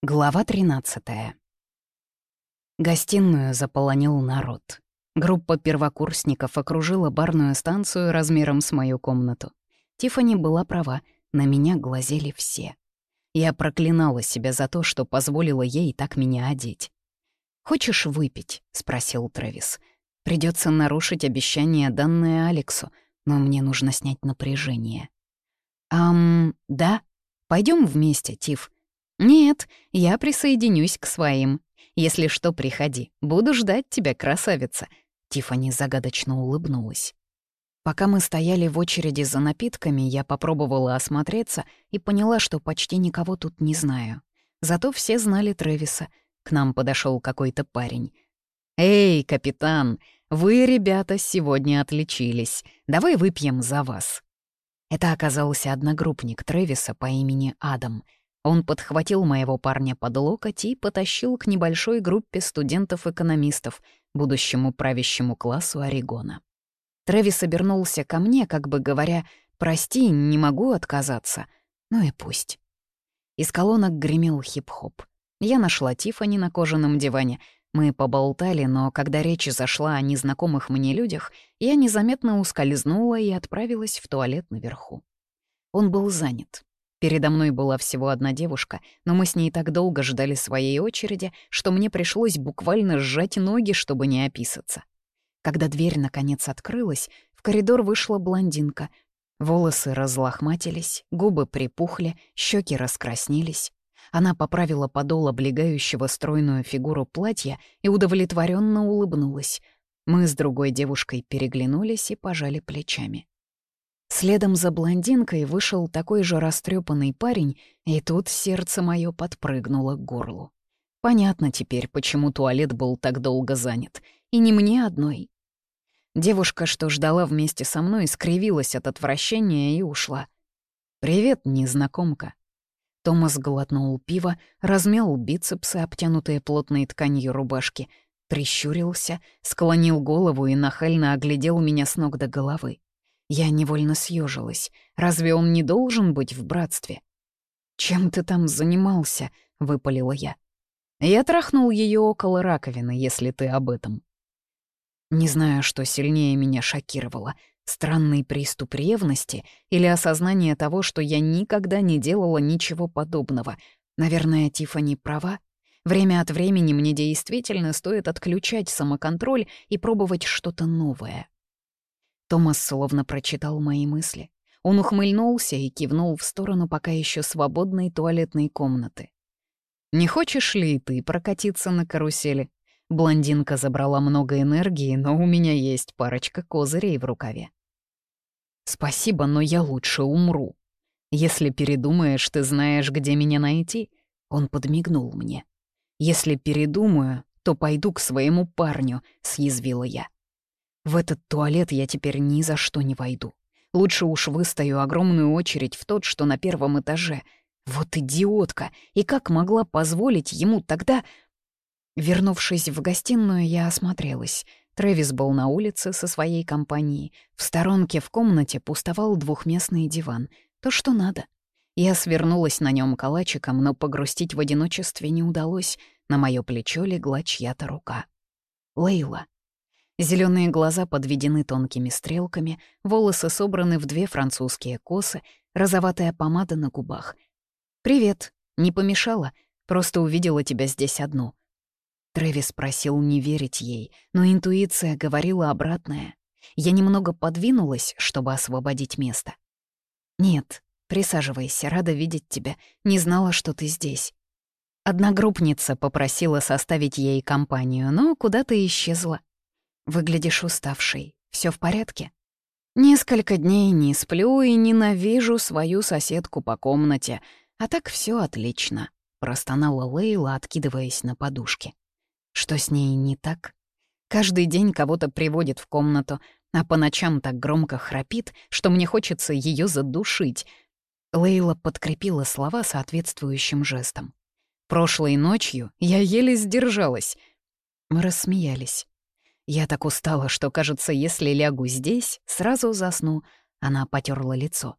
Глава 13 Гостиную заполонил народ. Группа первокурсников окружила барную станцию размером с мою комнату. Тифани была права, на меня глазели все. Я проклинала себя за то, что позволила ей так меня одеть. «Хочешь выпить?» — спросил Трэвис. Придется нарушить обещание, данное Алексу, но мне нужно снять напряжение». «Ам, да? Пойдем вместе, Тиф?» «Нет, я присоединюсь к своим. Если что, приходи. Буду ждать тебя, красавица». Тифани загадочно улыбнулась. Пока мы стояли в очереди за напитками, я попробовала осмотреться и поняла, что почти никого тут не знаю. Зато все знали Трэвиса. К нам подошел какой-то парень. «Эй, капитан, вы, ребята, сегодня отличились. Давай выпьем за вас». Это оказался одногруппник Трэвиса по имени Адам — он подхватил моего парня под локоть и потащил к небольшой группе студентов-экономистов, будущему правящему классу Орегона. Трэвис обернулся ко мне, как бы говоря, «Прости, не могу отказаться». Ну и пусть. Из колонок гремел хип-хоп. Я нашла Тифани на кожаном диване. Мы поболтали, но когда речь зашла о незнакомых мне людях, я незаметно ускользнула и отправилась в туалет наверху. Он был занят. Передо мной была всего одна девушка, но мы с ней так долго ждали своей очереди, что мне пришлось буквально сжать ноги, чтобы не описаться. Когда дверь наконец открылась, в коридор вышла блондинка. Волосы разлохматились, губы припухли, щеки раскраснелись. Она поправила подол облегающего стройную фигуру платья и удовлетворенно улыбнулась. Мы с другой девушкой переглянулись и пожали плечами. Следом за блондинкой вышел такой же растрепанный парень, и тут сердце мое подпрыгнуло к горлу. Понятно теперь, почему туалет был так долго занят. И не мне одной. Девушка, что ждала вместе со мной, скривилась от отвращения и ушла. «Привет, незнакомка». Томас глотнул пиво, размял бицепсы, обтянутые плотной тканью рубашки, прищурился, склонил голову и нахально оглядел меня с ног до головы. Я невольно съежилась. Разве он не должен быть в братстве? «Чем ты там занимался?» — выпалила я. Я трахнул ее около раковины, если ты об этом. Не знаю, что сильнее меня шокировало — странный приступ ревности или осознание того, что я никогда не делала ничего подобного. Наверное, Тифани права. Время от времени мне действительно стоит отключать самоконтроль и пробовать что-то новое. Томас словно прочитал мои мысли. Он ухмыльнулся и кивнул в сторону пока еще свободной туалетной комнаты. «Не хочешь ли ты прокатиться на карусели? Блондинка забрала много энергии, но у меня есть парочка козырей в рукаве». «Спасибо, но я лучше умру. Если передумаешь, ты знаешь, где меня найти?» Он подмигнул мне. «Если передумаю, то пойду к своему парню», — съязвила я. В этот туалет я теперь ни за что не войду. Лучше уж выстою огромную очередь в тот, что на первом этаже. Вот идиотка! И как могла позволить ему тогда... Вернувшись в гостиную, я осмотрелась. Трэвис был на улице со своей компанией. В сторонке в комнате пустовал двухместный диван. То, что надо. Я свернулась на нем калачиком, но погрустить в одиночестве не удалось. На мое плечо легла чья-то рука. Лейла. Зеленые глаза подведены тонкими стрелками, волосы собраны в две французские косы, розоватая помада на губах. «Привет. Не помешала? Просто увидела тебя здесь одну». Трэвис просил не верить ей, но интуиция говорила обратное. Я немного подвинулась, чтобы освободить место. «Нет, присаживайся, рада видеть тебя. Не знала, что ты здесь». Одногруппница попросила составить ей компанию, но куда-то исчезла. Выглядишь уставшей. Все в порядке? Несколько дней не сплю и ненавижу свою соседку по комнате. А так все отлично. Простонала Лейла, откидываясь на подушке. Что с ней не так? Каждый день кого-то приводит в комнату, а по ночам так громко храпит, что мне хочется ее задушить. Лейла подкрепила слова соответствующим жестом. Прошлой ночью я еле сдержалась. Мы рассмеялись. Я так устала, что, кажется, если лягу здесь, сразу засну. Она потерла лицо.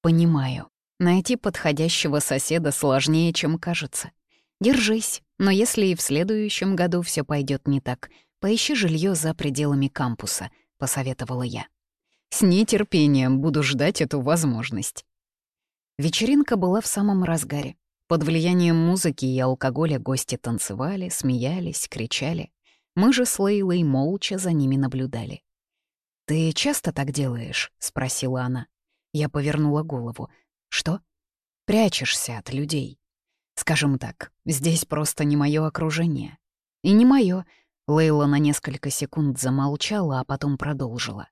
Понимаю. Найти подходящего соседа сложнее, чем кажется. Держись, но если и в следующем году все пойдет не так, поищи жилье за пределами кампуса, посоветовала я. С нетерпением буду ждать эту возможность. Вечеринка была в самом разгаре. Под влиянием музыки и алкоголя гости танцевали, смеялись, кричали. Мы же с Лейлой молча за ними наблюдали. «Ты часто так делаешь?» — спросила она. Я повернула голову. «Что?» «Прячешься от людей. Скажем так, здесь просто не мое окружение. И не мое. Лейла на несколько секунд замолчала, а потом продолжила.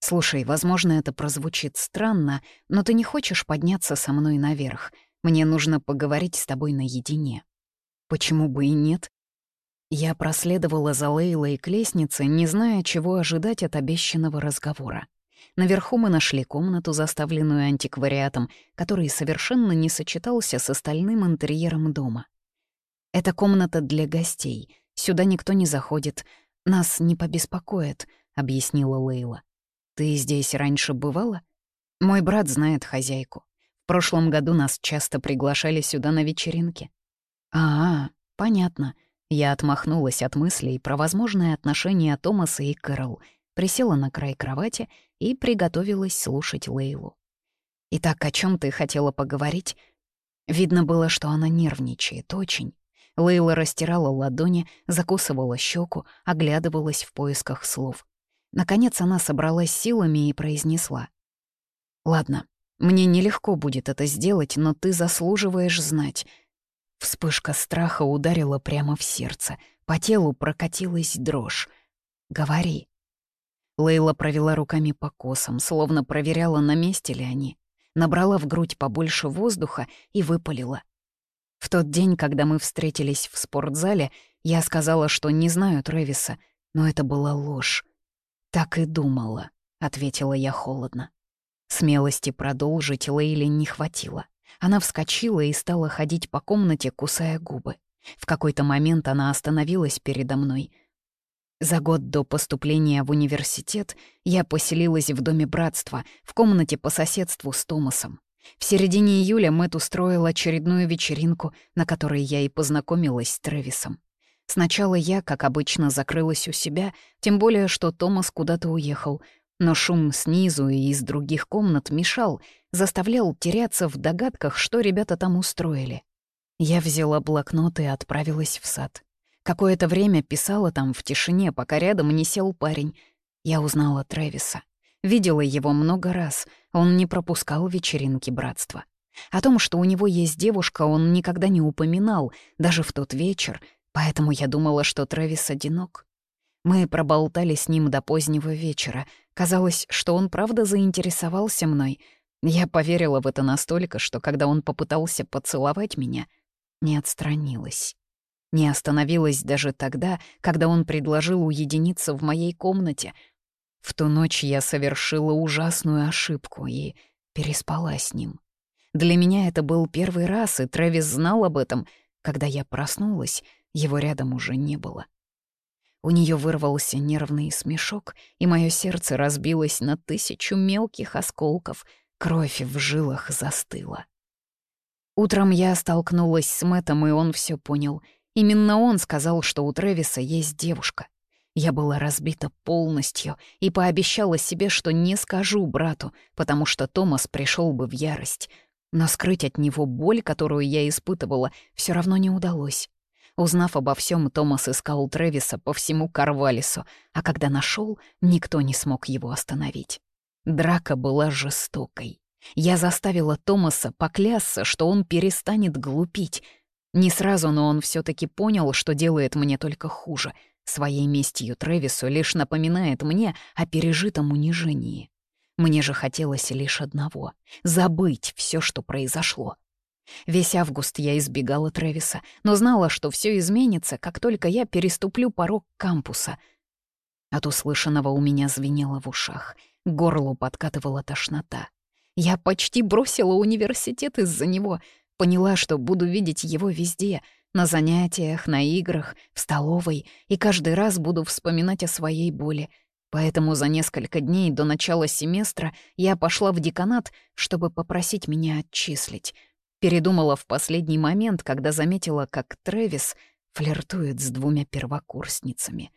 «Слушай, возможно, это прозвучит странно, но ты не хочешь подняться со мной наверх. Мне нужно поговорить с тобой наедине». «Почему бы и нет?» Я проследовала за Лейлой к лестнице, не зная, чего ожидать от обещанного разговора. Наверху мы нашли комнату, заставленную антиквариатом, который совершенно не сочетался с остальным интерьером дома. «Это комната для гостей. Сюда никто не заходит. Нас не побеспокоит», — объяснила Лейла. «Ты здесь раньше бывала?» «Мой брат знает хозяйку. В прошлом году нас часто приглашали сюда на вечеринки». «А, понятно». Я отмахнулась от мыслей про возможное отношение Томаса и Кэрол, присела на край кровати и приготовилась слушать Лейлу. «Итак, о чем ты хотела поговорить?» Видно было, что она нервничает очень. Лейла растирала ладони, закусывала щеку, оглядывалась в поисках слов. Наконец она собралась силами и произнесла. «Ладно, мне нелегко будет это сделать, но ты заслуживаешь знать». Вспышка страха ударила прямо в сердце, по телу прокатилась дрожь. «Говори». Лейла провела руками по косам, словно проверяла, на месте ли они. Набрала в грудь побольше воздуха и выпалила. В тот день, когда мы встретились в спортзале, я сказала, что не знаю Трэвиса, но это была ложь. «Так и думала», — ответила я холодно. Смелости продолжить Лейли не хватило. Она вскочила и стала ходить по комнате, кусая губы. В какой-то момент она остановилась передо мной. За год до поступления в университет я поселилась в Доме Братства, в комнате по соседству с Томасом. В середине июля Мэтт устроил очередную вечеринку, на которой я и познакомилась с Трэвисом. Сначала я, как обычно, закрылась у себя, тем более, что Томас куда-то уехал, но шум снизу и из других комнат мешал, заставлял теряться в догадках, что ребята там устроили. Я взяла блокнот и отправилась в сад. Какое-то время писала там в тишине, пока рядом не сел парень. Я узнала Трэвиса. Видела его много раз, он не пропускал вечеринки братства. О том, что у него есть девушка, он никогда не упоминал, даже в тот вечер, Поэтому я думала, что Трэвис одинок. Мы проболтали с ним до позднего вечера. Казалось, что он правда заинтересовался мной. Я поверила в это настолько, что когда он попытался поцеловать меня, не отстранилась. Не остановилась даже тогда, когда он предложил уединиться в моей комнате. В ту ночь я совершила ужасную ошибку и переспала с ним. Для меня это был первый раз, и Трэвис знал об этом. Когда я проснулась, его рядом уже не было. У нее вырвался нервный смешок, и мое сердце разбилось на тысячу мелких осколков, кровь в жилах застыла. Утром я столкнулась с Мэттом, и он все понял. Именно он сказал, что у Трэвиса есть девушка. Я была разбита полностью и пообещала себе, что не скажу брату, потому что Томас пришел бы в ярость. Но скрыть от него боль, которую я испытывала, все равно не удалось. Узнав обо всем, Томас искал Трэвиса по всему Карвалису, а когда нашел, никто не смог его остановить. Драка была жестокой. Я заставила Томаса поклясться, что он перестанет глупить. Не сразу, но он все таки понял, что делает мне только хуже. Своей местью Трэвису лишь напоминает мне о пережитом унижении. Мне же хотелось лишь одного — забыть все, что произошло. Весь август я избегала Трэвиса, но знала, что все изменится, как только я переступлю порог кампуса. От услышанного у меня звенело в ушах, к горлу подкатывала тошнота. Я почти бросила университет из-за него, поняла, что буду видеть его везде — на занятиях, на играх, в столовой, и каждый раз буду вспоминать о своей боли. Поэтому за несколько дней до начала семестра я пошла в деканат, чтобы попросить меня отчислить — Передумала в последний момент, когда заметила, как Трэвис флиртует с двумя первокурсницами.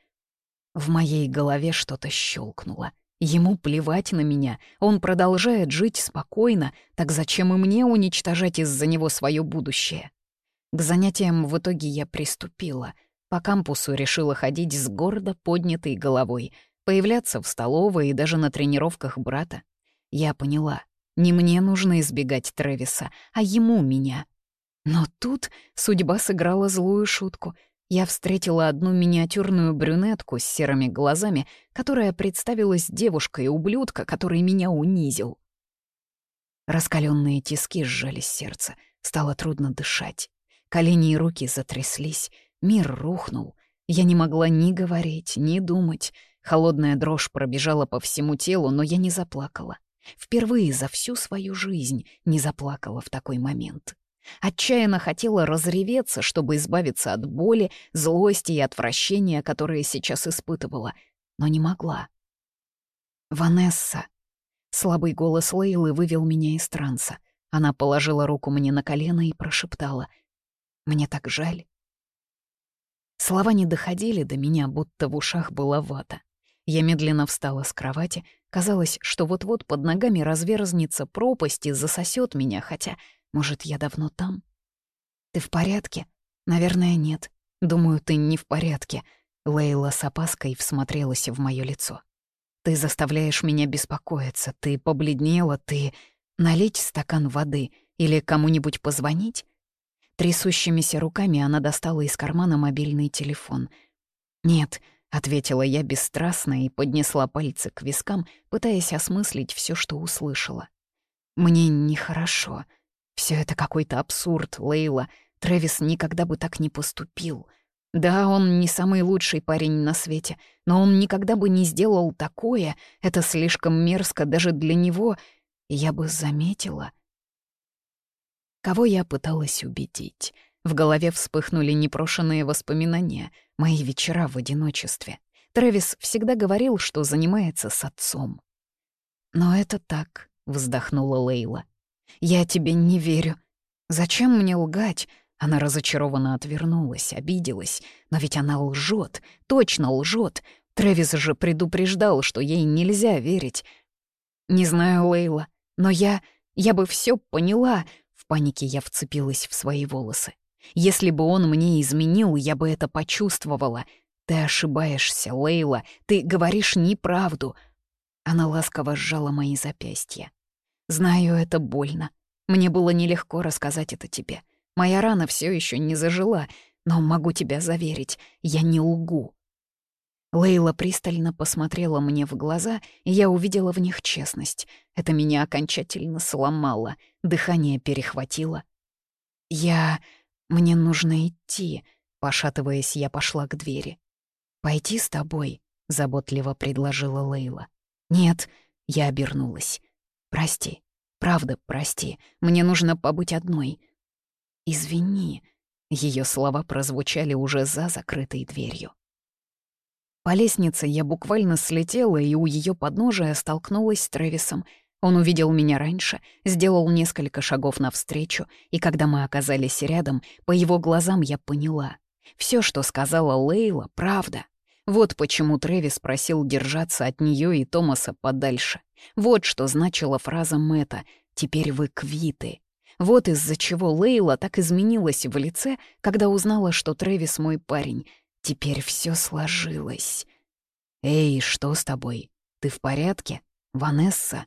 В моей голове что-то щелкнуло. Ему плевать на меня, он продолжает жить спокойно, так зачем и мне уничтожать из-за него свое будущее? К занятиям в итоге я приступила. По кампусу решила ходить с гордо поднятой головой, появляться в столовой и даже на тренировках брата. Я поняла, не мне нужно избегать Трэвиса, а ему меня. Но тут судьба сыграла злую шутку — я встретила одну миниатюрную брюнетку с серыми глазами, которая представилась девушкой-ублюдка, который меня унизил. Раскаленные тиски сжали сердце, стало трудно дышать. Колени и руки затряслись, мир рухнул. Я не могла ни говорить, ни думать. Холодная дрожь пробежала по всему телу, но я не заплакала. Впервые за всю свою жизнь не заплакала в такой момент. Отчаянно хотела разреветься, чтобы избавиться от боли, злости и отвращения, которые сейчас испытывала, но не могла. «Ванесса!» Слабый голос Лейлы вывел меня из транса. Она положила руку мне на колено и прошептала. «Мне так жаль». Слова не доходили до меня, будто в ушах была вата. Я медленно встала с кровати. Казалось, что вот-вот под ногами разверзнется пропасть и засосет меня, хотя может, я давно там? Ты в порядке? Наверное, нет. Думаю, ты не в порядке. Лейла с опаской всмотрелась в мое лицо. Ты заставляешь меня беспокоиться. Ты побледнела, ты... Налить стакан воды или кому-нибудь позвонить? Трясущимися руками она достала из кармана мобильный телефон. «Нет», — ответила я бесстрастно и поднесла пальцы к вискам, пытаясь осмыслить все, что услышала. «Мне нехорошо», все это какой-то абсурд, Лейла. Трэвис никогда бы так не поступил. Да, он не самый лучший парень на свете, но он никогда бы не сделал такое. Это слишком мерзко даже для него. Я бы заметила. Кого я пыталась убедить? В голове вспыхнули непрошенные воспоминания, мои вечера в одиночестве. Трэвис всегда говорил, что занимается с отцом. «Но это так», — вздохнула Лейла. Я тебе не верю. Зачем мне лгать? Она разочарованно отвернулась, обиделась. Но ведь она лжет, точно лжет. Трэвис же предупреждал, что ей нельзя верить. Не знаю, Лейла, но я... я бы все поняла. В панике я вцепилась в свои волосы. Если бы он мне изменил, я бы это почувствовала. Ты ошибаешься, Лейла, ты говоришь неправду. Она ласково сжала мои запястья. Знаю, это больно. Мне было нелегко рассказать это тебе. Моя рана все еще не зажила, но могу тебя заверить, я не лгу. Лейла пристально посмотрела мне в глаза, и я увидела в них честность. Это меня окончательно сломало, дыхание перехватило. «Я... мне нужно идти», — пошатываясь, я пошла к двери. «Пойти с тобой», — заботливо предложила Лейла. «Нет», — я обернулась. Прости. Правда, прости. Мне нужно побыть одной. Извини. Ее слова прозвучали уже за закрытой дверью. По лестнице я буквально слетела и у ее подножия столкнулась с Трэвисом. Он увидел меня раньше, сделал несколько шагов навстречу, и когда мы оказались рядом, по его глазам я поняла. Все, что сказала Лейла, правда. Вот почему Трэвис просил держаться от нее и Томаса подальше. Вот что значила фраза Мэтта «Теперь вы квиты». Вот из-за чего Лейла так изменилась в лице, когда узнала, что Трэвис мой парень. Теперь все сложилось. «Эй, что с тобой? Ты в порядке? Ванесса?»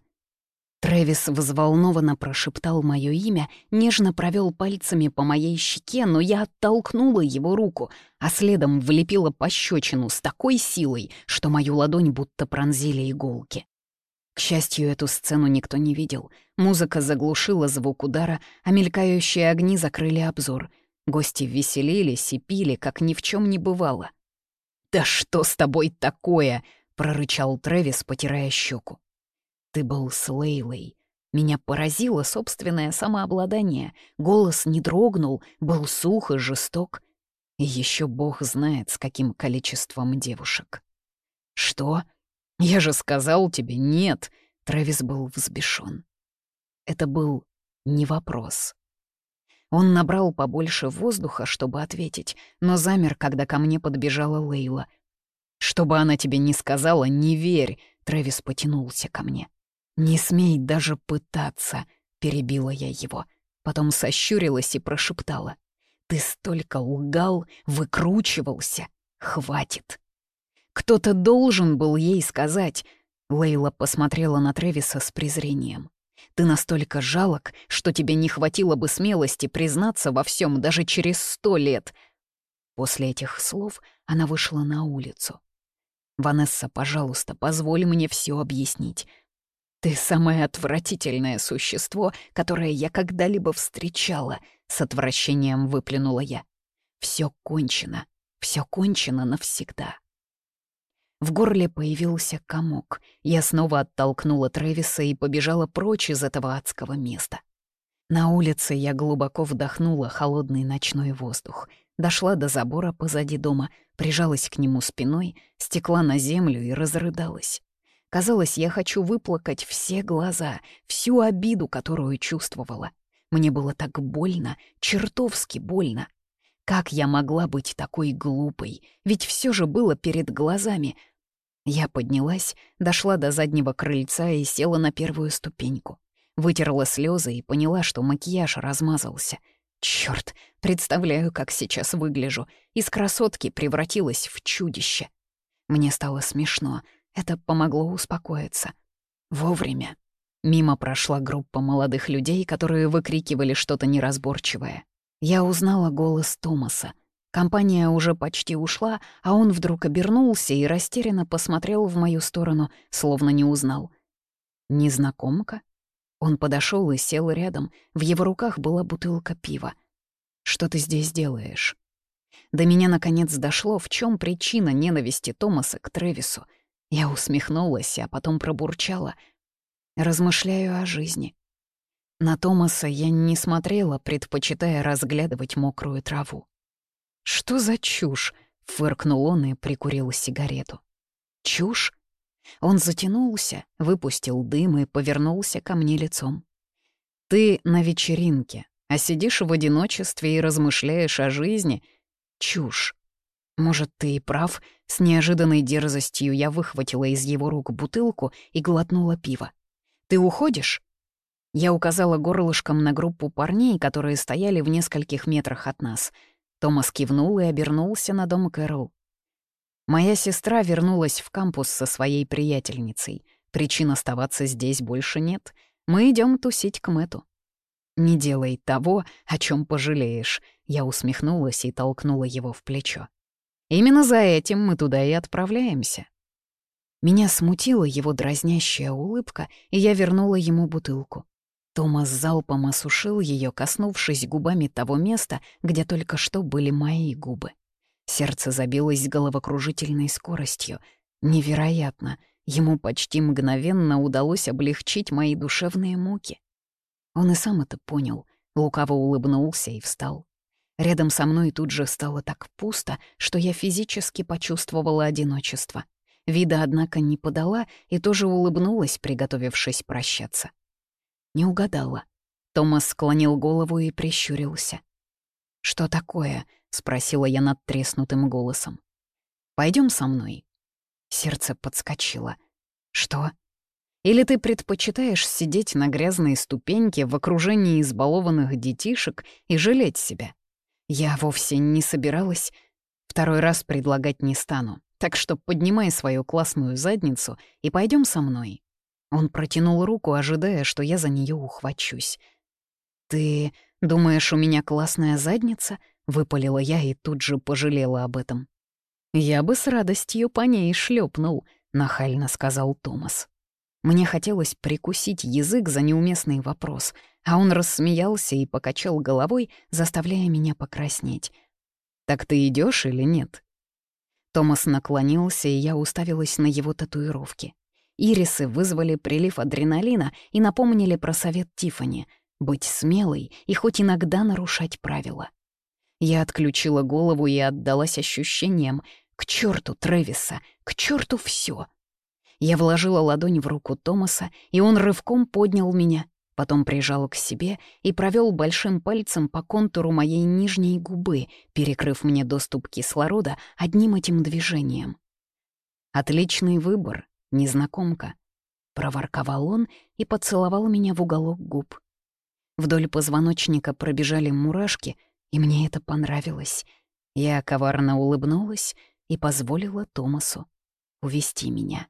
Трэвис взволнованно прошептал мое имя, нежно провел пальцами по моей щеке, но я оттолкнула его руку, а следом влепила пощечину с такой силой, что мою ладонь будто пронзили иголки. К счастью, эту сцену никто не видел. Музыка заглушила звук удара, а мелькающие огни закрыли обзор. Гости веселились и пили, как ни в чем не бывало. «Да что с тобой такое?» — прорычал Трэвис, потирая щеку. «Ты был с Лейлой. Меня поразило собственное самообладание. Голос не дрогнул, был сух и жесток. И еще бог знает, с каким количеством девушек». «Что?» «Я же сказал тебе нет!» Трэвис был взбешен. Это был не вопрос. Он набрал побольше воздуха, чтобы ответить, но замер, когда ко мне подбежала Лейла. «Что бы она тебе ни сказала, не верь!» — Трэвис потянулся ко мне. «Не смей даже пытаться!» — перебила я его. Потом сощурилась и прошептала. «Ты столько лгал, выкручивался! Хватит!» Кто-то должен был ей сказать. Лейла посмотрела на Трэвиса с презрением. Ты настолько жалок, что тебе не хватило бы смелости признаться во всем даже через сто лет. После этих слов она вышла на улицу. «Ванесса, пожалуйста, позволь мне все объяснить. Ты самое отвратительное существо, которое я когда-либо встречала», — с отвращением выплюнула я. Все кончено, все кончено навсегда». В горле появился комок. Я снова оттолкнула Трэвиса и побежала прочь из этого адского места. На улице я глубоко вдохнула холодный ночной воздух. Дошла до забора позади дома, прижалась к нему спиной, стекла на землю и разрыдалась. Казалось, я хочу выплакать все глаза, всю обиду, которую чувствовала. Мне было так больно, чертовски больно. Как я могла быть такой глупой? Ведь все же было перед глазами, я поднялась, дошла до заднего крыльца и села на первую ступеньку. Вытерла слезы и поняла, что макияж размазался. Черт, представляю, как сейчас выгляжу. Из красотки превратилась в чудище. Мне стало смешно. Это помогло успокоиться. Вовремя. Мимо прошла группа молодых людей, которые выкрикивали что-то неразборчивое. Я узнала голос Томаса — Компания уже почти ушла, а он вдруг обернулся и растерянно посмотрел в мою сторону, словно не узнал. «Незнакомка?» Он подошел и сел рядом. В его руках была бутылка пива. «Что ты здесь делаешь?» До меня наконец дошло, в чем причина ненависти Томаса к Тревису. Я усмехнулась, а потом пробурчала. Размышляю о жизни. На Томаса я не смотрела, предпочитая разглядывать мокрую траву. «Что за чушь?» — фыркнул он и прикурил сигарету. «Чушь?» Он затянулся, выпустил дым и повернулся ко мне лицом. «Ты на вечеринке, а сидишь в одиночестве и размышляешь о жизни? Чушь. Может, ты и прав?» С неожиданной дерзостью я выхватила из его рук бутылку и глотнула пиво. «Ты уходишь?» Я указала горлышком на группу парней, которые стояли в нескольких метрах от нас — Томас кивнул и обернулся на дом Кэрол. «Моя сестра вернулась в кампус со своей приятельницей. Причин оставаться здесь больше нет. Мы идем тусить к Мэту». «Не делай того, о чем пожалеешь», — я усмехнулась и толкнула его в плечо. «Именно за этим мы туда и отправляемся». Меня смутила его дразнящая улыбка, и я вернула ему бутылку. Томас залпом осушил ее, коснувшись губами того места, где только что были мои губы. Сердце забилось с головокружительной скоростью. Невероятно, ему почти мгновенно удалось облегчить мои душевные муки. Он и сам это понял, лукаво улыбнулся и встал. Рядом со мной тут же стало так пусто, что я физически почувствовала одиночество. Вида, однако, не подала и тоже улыбнулась, приготовившись прощаться. Не угадала. Томас склонил голову и прищурился. «Что такое?» — спросила я над треснутым голосом. Пойдем со мной». Сердце подскочило. «Что?» Или ты предпочитаешь сидеть на грязной ступеньке в окружении избалованных детишек и жалеть себя? Я вовсе не собиралась. Второй раз предлагать не стану, так что поднимай свою классную задницу и пойдем со мной. Он протянул руку, ожидая, что я за нее ухвачусь. «Ты думаешь, у меня классная задница?» — выпалила я и тут же пожалела об этом. «Я бы с радостью по ней шлепнул», — нахально сказал Томас. Мне хотелось прикусить язык за неуместный вопрос, а он рассмеялся и покачал головой, заставляя меня покраснеть. «Так ты идешь или нет?» Томас наклонился, и я уставилась на его татуировки. Ирисы вызвали прилив адреналина и напомнили про совет Тифани быть смелой и хоть иногда нарушать правила. Я отключила голову и отдалась ощущениям к черту Трэвиса, к черту все. Я вложила ладонь в руку Томаса, и он рывком поднял меня, Потом прижал к себе и провел большим пальцем по контуру моей нижней губы, перекрыв мне доступ кислорода одним этим движением. «Отличный выбор, незнакомка», — проворковал он и поцеловал меня в уголок губ. Вдоль позвоночника пробежали мурашки, и мне это понравилось. Я коварно улыбнулась и позволила Томасу увести меня.